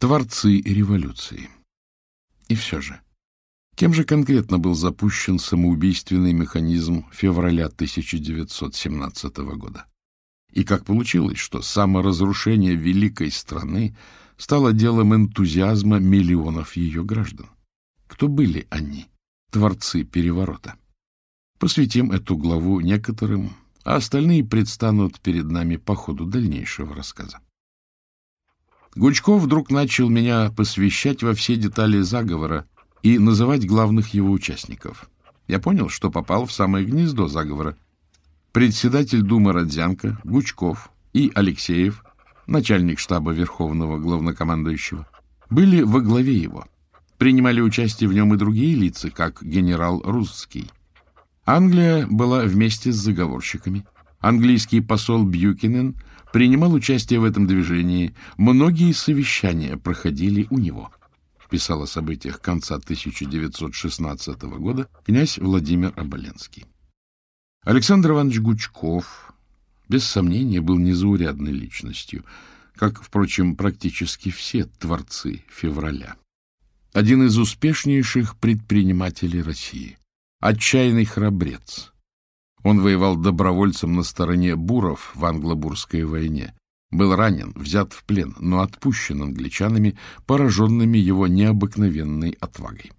Творцы революции. И все же, кем же конкретно был запущен самоубийственный механизм февраля 1917 года? И как получилось, что саморазрушение великой страны стало делом энтузиазма миллионов ее граждан? Кто были они, творцы переворота? Посвятим эту главу некоторым, а остальные предстанут перед нами по ходу дальнейшего рассказа. Гучков вдруг начал меня посвящать во все детали заговора и называть главных его участников. Я понял, что попал в самое гнездо заговора. Председатель Думы Родзянко, Гучков и Алексеев, начальник штаба Верховного главнокомандующего, были во главе его. Принимали участие в нем и другие лица, как генерал Русский. Англия была вместе с заговорщиками. Английский посол Бьюкинен – принимал участие в этом движении, многие совещания проходили у него. Писал о событиях конца 1916 года князь Владимир Оболенский. Александр Иванович Гучков, без сомнения, был незаурядной личностью, как, впрочем, практически все творцы февраля. Один из успешнейших предпринимателей России, отчаянный храбрец, он воевал добровольцем на стороне буров в англобурской войне. Был ранен, взят в плен, но отпущен англичанами, пораженными его необыкновенной отвагой.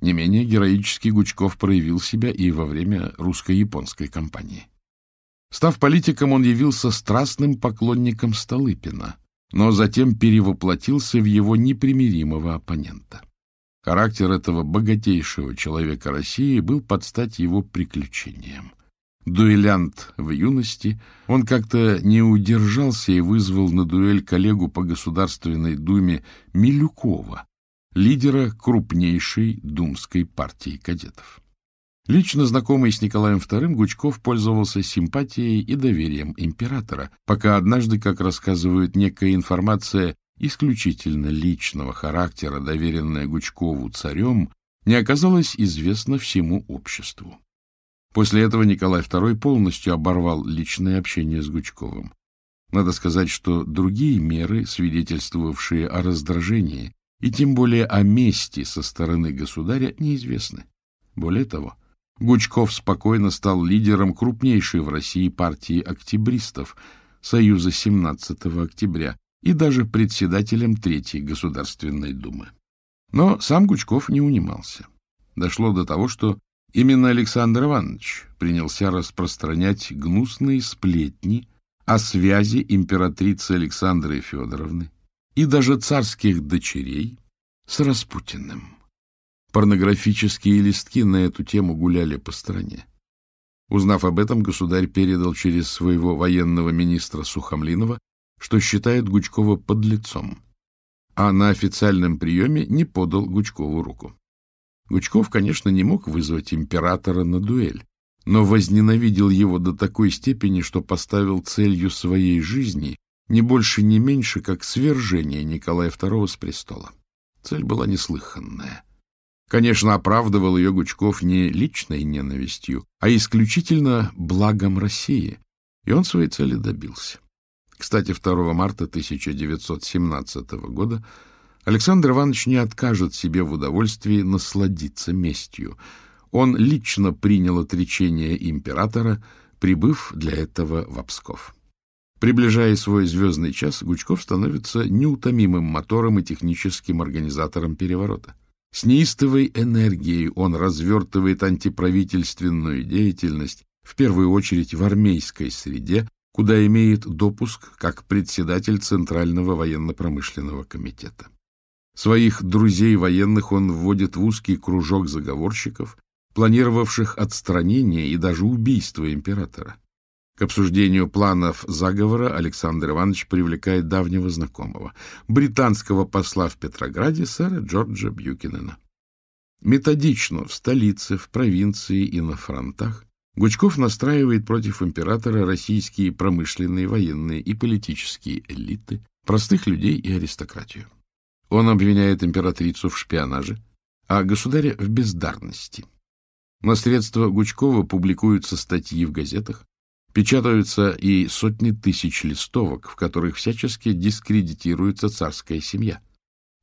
Не менее героический Гучков проявил себя и во время русско-японской кампании. Став политиком, он явился страстным поклонником Столыпина, но затем перевоплотился в его непримиримого оппонента. Характер этого богатейшего человека России был под стать его приключениям дуэлянт в юности, он как-то не удержался и вызвал на дуэль коллегу по Государственной Думе Милюкова, лидера крупнейшей думской партии кадетов. Лично знакомый с Николаем II Гучков пользовался симпатией и доверием императора, пока однажды, как рассказывают, некая информация исключительно личного характера, доверенная Гучкову царем, не оказалась известна всему обществу. После этого Николай II полностью оборвал личное общение с Гучковым. Надо сказать, что другие меры, свидетельствовавшие о раздражении и тем более о мести со стороны государя, неизвестны. Более того, Гучков спокойно стал лидером крупнейшей в России партии октябристов Союза 17 октября и даже председателем Третьей Государственной Думы. Но сам Гучков не унимался. Дошло до того, что Именно Александр Иванович принялся распространять гнусные сплетни о связи императрицы Александры Федоровны и даже царских дочерей с Распутиным. Порнографические листки на эту тему гуляли по стране. Узнав об этом, государь передал через своего военного министра Сухомлинова, что считает Гучкова подлецом, а на официальном приеме не подал Гучкову руку. Гучков, конечно, не мог вызвать императора на дуэль, но возненавидел его до такой степени, что поставил целью своей жизни не больше, не меньше, как свержение Николая II с престола. Цель была неслыханная. Конечно, оправдывал ее Гучков не личной ненавистью, а исключительно благом России, и он своей цели добился. Кстати, 2 марта 1917 года Александр Иванович не откажет себе в удовольствии насладиться местью. Он лично принял отречение императора, прибыв для этого в Обсков. Приближая свой звездный час, Гучков становится неутомимым мотором и техническим организатором переворота. С неистовой энергией он развертывает антиправительственную деятельность, в первую очередь в армейской среде, куда имеет допуск как председатель Центрального военно-промышленного комитета. Своих друзей-военных он вводит в узкий кружок заговорщиков, планировавших отстранение и даже убийство императора. К обсуждению планов заговора Александр Иванович привлекает давнего знакомого, британского посла в Петрограде сэра Джорджа Бьюкинена. Методично в столице, в провинции и на фронтах Гучков настраивает против императора российские промышленные, военные и политические элиты, простых людей и аристократию. Он обвиняет императрицу в шпионаже, а государя в бездарности. На средства Гучкова публикуются статьи в газетах, печатаются и сотни тысяч листовок, в которых всячески дискредитируется царская семья.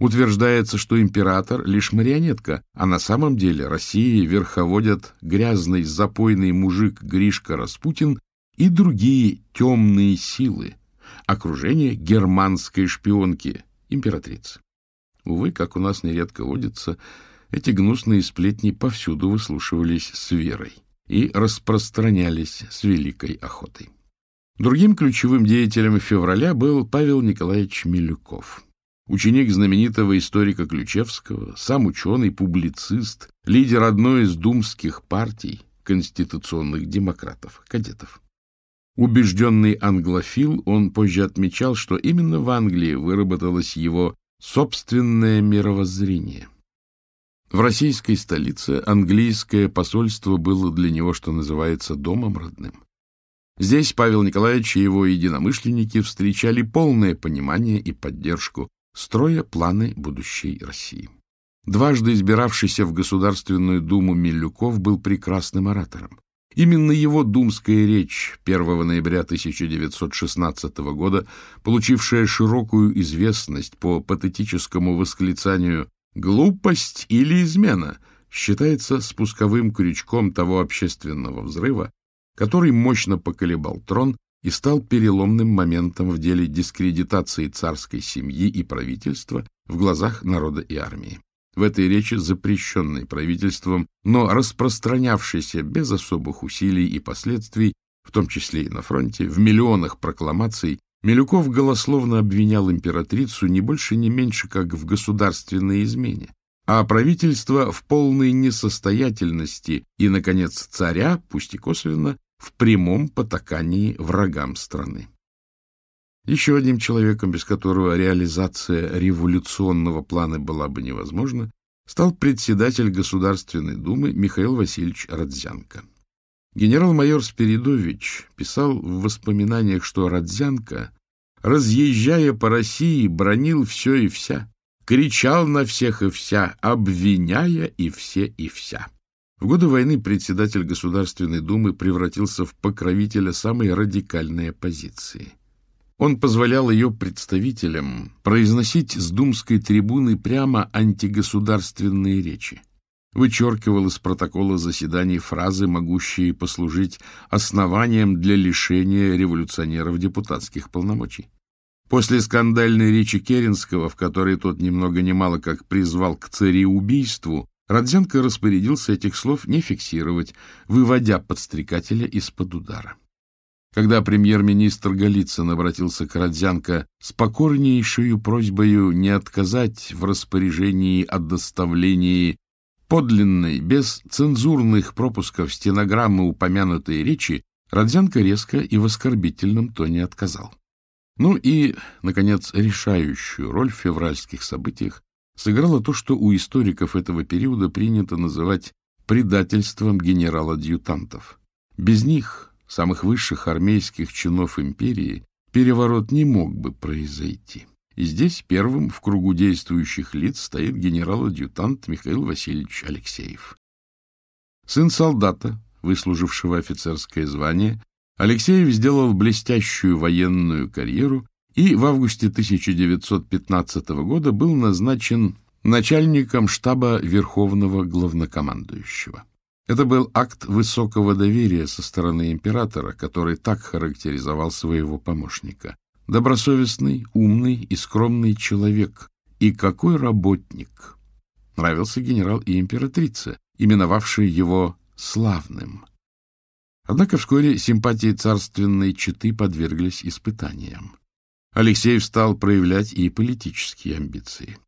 Утверждается, что император — лишь марионетка, а на самом деле России верховодят грязный запойный мужик Гришка Распутин и другие темные силы, окружение германской шпионки, императрицы. Увы, как у нас нередко водится, эти гнусные сплетни повсюду выслушивались с верой и распространялись с великой охотой. Другим ключевым деятелем февраля был Павел Николаевич Милюков, ученик знаменитого историка Ключевского, сам ученый, публицист, лидер одной из думских партий конституционных демократов, кадетов. Убежденный англофил, он позже отмечал, что именно в Англии выработалась его Собственное мировоззрение. В российской столице английское посольство было для него, что называется, домом родным. Здесь Павел Николаевич и его единомышленники встречали полное понимание и поддержку, строя планы будущей России. Дважды избиравшийся в Государственную Думу Милюков был прекрасным оратором. Именно его думская речь 1 ноября 1916 года, получившая широкую известность по патетическому восклицанию «Глупость или измена», считается спусковым крючком того общественного взрыва, который мощно поколебал трон и стал переломным моментом в деле дискредитации царской семьи и правительства в глазах народа и армии в этой речи запрещенной правительством, но распространявшейся без особых усилий и последствий, в том числе и на фронте, в миллионах прокламаций, Милюков голословно обвинял императрицу не больше, не меньше, как в государственной измене, а правительство в полной несостоятельности и, наконец, царя, пусть и косвенно, в прямом потакании врагам страны. Еще одним человеком, без которого реализация революционного плана была бы невозможна, стал председатель Государственной Думы Михаил Васильевич Родзянко. Генерал-майор Спиридович писал в воспоминаниях, что Родзянко, разъезжая по России, бронил все и вся, кричал на всех и вся, обвиняя и все и вся. В годы войны председатель Государственной Думы превратился в покровителя самой радикальной оппозиции – он позволял ее представителям произносить с думской трибуны прямо антигосударственные речи, вычеркивал из протокола заседаний фразы, могущие послужить основанием для лишения революционеров депутатских полномочий. После скандальной речи Керенского, в которой тот немного много ни мало как призвал к цареубийству, Родзенко распорядился этих слов не фиксировать, выводя подстрекателя из-под удара когда премьер-министр Голицын обратился к Родзянко с покорнейшую просьбою не отказать в распоряжении о доставлении подлинной, без цензурных пропусков стенограммы упомянутой речи, Родзянко резко и в оскорбительном тоне отказал. Ну и, наконец, решающую роль в февральских событиях сыграло то, что у историков этого периода принято называть предательством генерал-адъютантов. Без них самых высших армейских чинов империи, переворот не мог бы произойти. И здесь первым в кругу действующих лиц стоит генерал-адъютант Михаил Васильевич Алексеев. Сын солдата, выслужившего офицерское звание, Алексеев сделал блестящую военную карьеру и в августе 1915 года был назначен начальником штаба Верховного Главнокомандующего. Это был акт высокого доверия со стороны императора, который так характеризовал своего помощника. Добросовестный, умный и скромный человек. И какой работник! Нравился генерал и императрица, именовавшие его «славным». Однако вскоре симпатии царственной четы подверглись испытаниям. Алексей стал проявлять и политические амбиции.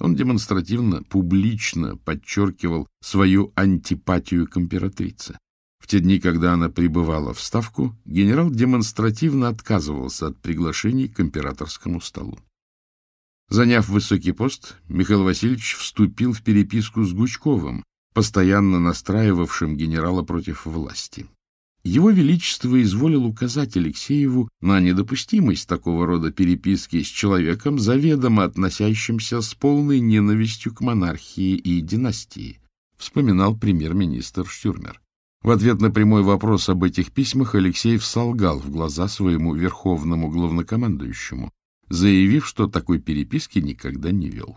Он демонстративно, публично подчеркивал свою антипатию к императрице. В те дни, когда она пребывала в Ставку, генерал демонстративно отказывался от приглашений к императорскому столу. Заняв высокий пост, Михаил Васильевич вступил в переписку с Гучковым, постоянно настраивавшим генерала против власти. Его Величество изволил указать Алексееву на недопустимость такого рода переписки с человеком, заведомо относящимся с полной ненавистью к монархии и династии, вспоминал премьер-министр Штюрмер. В ответ на прямой вопрос об этих письмах Алексеев солгал в глаза своему верховному главнокомандующему, заявив, что такой переписки никогда не вел.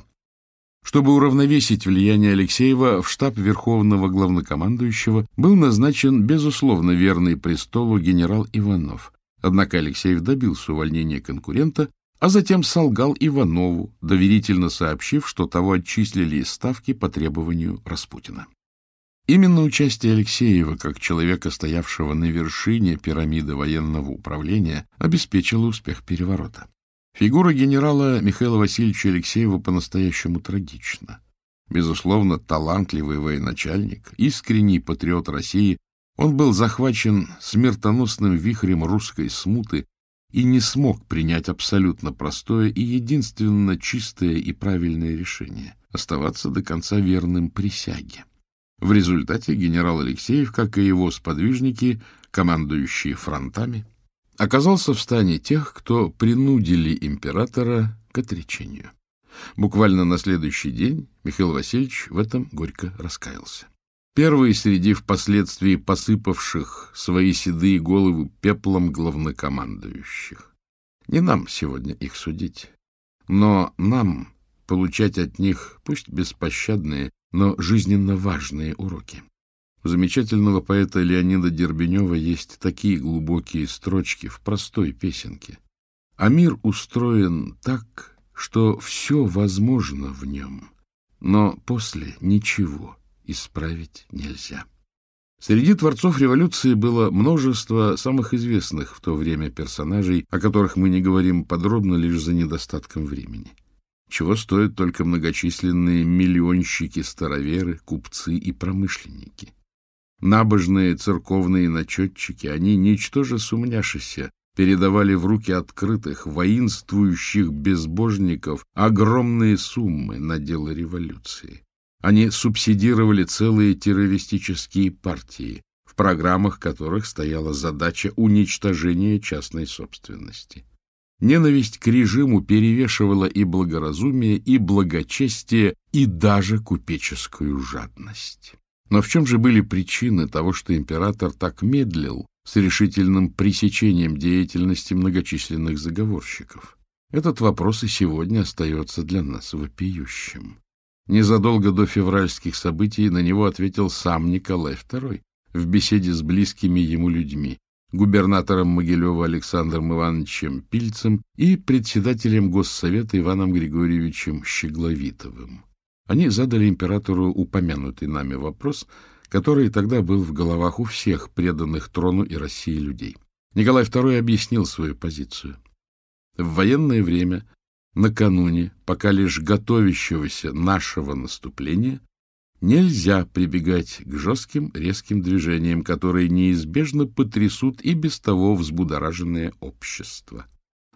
Чтобы уравновесить влияние Алексеева, в штаб Верховного Главнокомандующего был назначен, безусловно, верный престолу генерал Иванов. Однако Алексеев добился увольнения конкурента, а затем солгал Иванову, доверительно сообщив, что того отчислили из ставки по требованию Распутина. Именно участие Алексеева, как человека, стоявшего на вершине пирамиды военного управления, обеспечило успех переворота. Фигура генерала Михаила Васильевича Алексеева по-настоящему трагична. Безусловно, талантливый военачальник, искренний патриот России, он был захвачен смертоносным вихрем русской смуты и не смог принять абсолютно простое и единственно чистое и правильное решение — оставаться до конца верным присяге. В результате генерал Алексеев, как и его сподвижники, командующие фронтами, оказался в стане тех, кто принудили императора к отречению. Буквально на следующий день Михаил Васильевич в этом горько раскаялся. Первый среди впоследствии посыпавших свои седые головы пеплом главнокомандующих. Не нам сегодня их судить, но нам получать от них, пусть беспощадные, но жизненно важные уроки замечательного поэта Леонида Дербенева есть такие глубокие строчки в простой песенке. А мир устроен так, что все возможно в нем, но после ничего исправить нельзя. Среди творцов революции было множество самых известных в то время персонажей, о которых мы не говорим подробно лишь за недостатком времени. Чего стоят только многочисленные миллионщики-староверы, купцы и промышленники. Набожные церковные начетчики, они, ничтоже сумняшися, передавали в руки открытых, воинствующих безбожников огромные суммы на дело революции. Они субсидировали целые террористические партии, в программах которых стояла задача уничтожения частной собственности. Ненависть к режиму перевешивала и благоразумие, и благочестие, и даже купеческую жадность. Но в чем же были причины того, что император так медлил с решительным пресечением деятельности многочисленных заговорщиков? Этот вопрос и сегодня остается для нас вопиющим. Незадолго до февральских событий на него ответил сам Николай II в беседе с близкими ему людьми, губернатором Могилева Александром Ивановичем Пильцем и председателем Госсовета Иваном Григорьевичем Щегловитовым. Они задали императору упомянутый нами вопрос, который тогда был в головах у всех преданных трону и России людей. Николай II объяснил свою позицию. В военное время, накануне, пока лишь готовящегося нашего наступления, нельзя прибегать к жестким резким движениям, которые неизбежно потрясут и без того взбудораженное общество.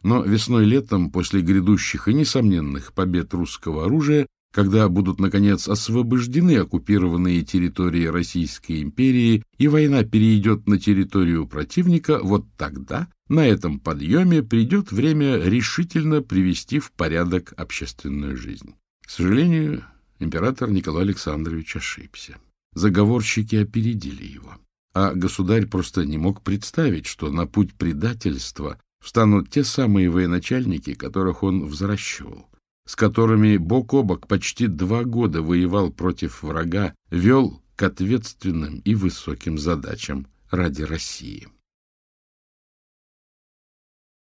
Но весной-летом, после грядущих и несомненных побед русского оружия, когда будут, наконец, освобождены оккупированные территории Российской империи и война перейдет на территорию противника, вот тогда на этом подъеме придет время решительно привести в порядок общественную жизнь. К сожалению, император Николай Александрович ошибся. Заговорщики опередили его. А государь просто не мог представить, что на путь предательства встанут те самые военачальники, которых он взращивал с которыми бок о бок почти два года воевал против врага, вел к ответственным и высоким задачам ради России.